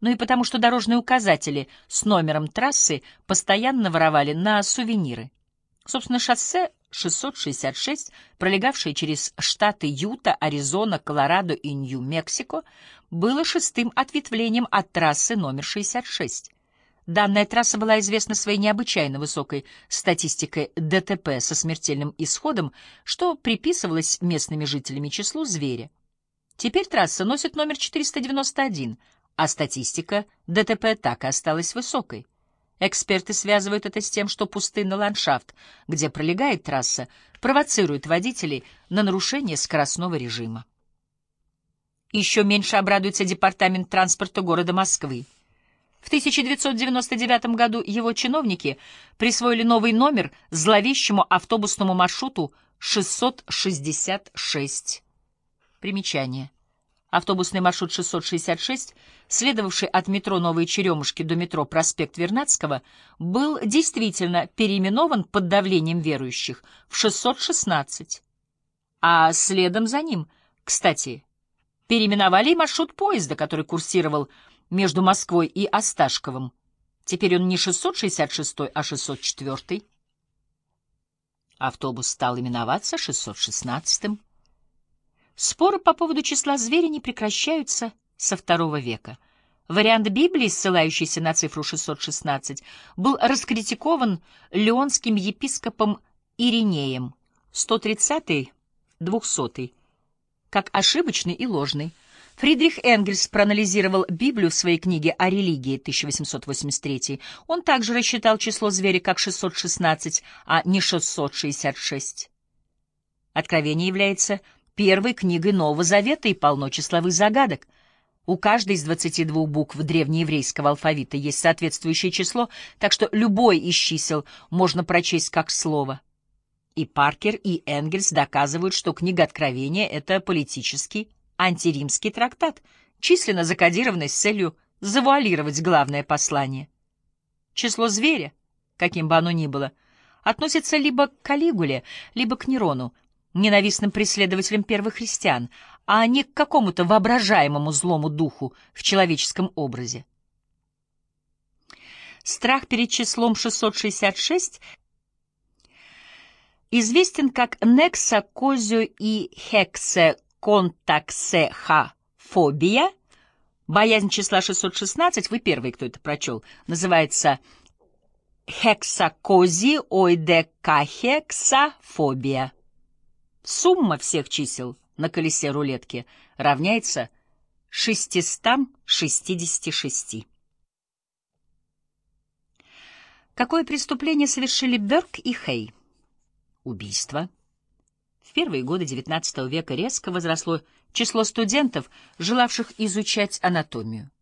но и потому, что дорожные указатели с номером трассы постоянно воровали на сувениры. Собственно, шоссе 666, пролегавшее через штаты Юта, Аризона, Колорадо и Нью-Мексико, было шестым ответвлением от трассы номер 66. Данная трасса была известна своей необычайно высокой статистикой ДТП со смертельным исходом, что приписывалось местными жителями числу зверя. Теперь трасса носит номер 491, а статистика ДТП так и осталась высокой. Эксперты связывают это с тем, что пустынный ландшафт, где пролегает трасса, провоцирует водителей на нарушение скоростного режима. Еще меньше обрадуется Департамент транспорта города Москвы. В 1999 году его чиновники присвоили новый номер зловещему автобусному маршруту 666. Примечание. Автобусный маршрут 666, следовавший от метро Новые Черемушки до метро Проспект Вернадского, был действительно переименован под давлением верующих в 616. А следом за ним, кстати, переименовали маршрут поезда, который курсировал между Москвой и Осташковым. Теперь он не 666, а 604. Автобус стал именоваться 616-м. Споры по поводу числа зверя не прекращаются со второго века. Вариант Библии, ссылающийся на цифру 616, был раскритикован леонским епископом Иринеем 130-200, как ошибочный и ложный. Фридрих Энгельс проанализировал Библию в своей книге о религии 1883. Он также рассчитал число зверя как 616, а не 666. Откровение является первой книгой Нового Завета и полно числовых загадок. У каждой из 22 букв древнееврейского алфавита есть соответствующее число, так что любой из чисел можно прочесть как слово. И Паркер, и Энгельс доказывают, что книга Откровения — это политический антиримский трактат, численно закодированный с целью завуалировать главное послание. Число зверя, каким бы оно ни было, относится либо к Калигуле, либо к Нерону, ненавистным преследователям первых христиан, а не к какому-то воображаемому злому духу в человеческом образе. Страх перед числом 666 известен как нексакозио и хексе контаксехофобия, боязнь числа 616, вы первый, кто это прочел, называется хексакозиоидекахексафобия. Сумма всех чисел на колесе рулетки равняется 666. Какое преступление совершили Берг и Хей? Убийство. В первые годы XIX века резко возросло число студентов, желавших изучать анатомию.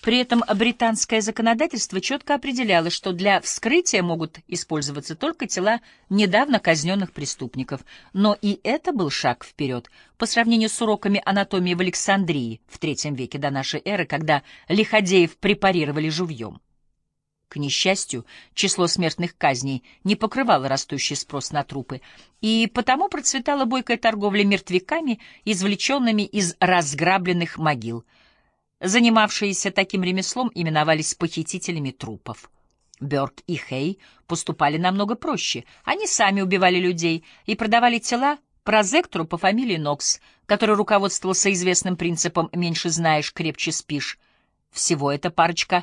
При этом британское законодательство четко определяло, что для вскрытия могут использоваться только тела недавно казненных преступников. Но и это был шаг вперед по сравнению с уроками анатомии в Александрии в III веке до нашей эры, когда лиходеев препарировали живьем. К несчастью, число смертных казней не покрывало растущий спрос на трупы, и потому процветала бойкая торговля мертвяками, извлеченными из разграбленных могил. Занимавшиеся таким ремеслом именовались похитителями трупов. Бёрк и Хей поступали намного проще. Они сами убивали людей и продавали тела прозектору по фамилии Нокс, который руководствовался известным принципом «меньше знаешь, крепче спишь». Всего эта парочка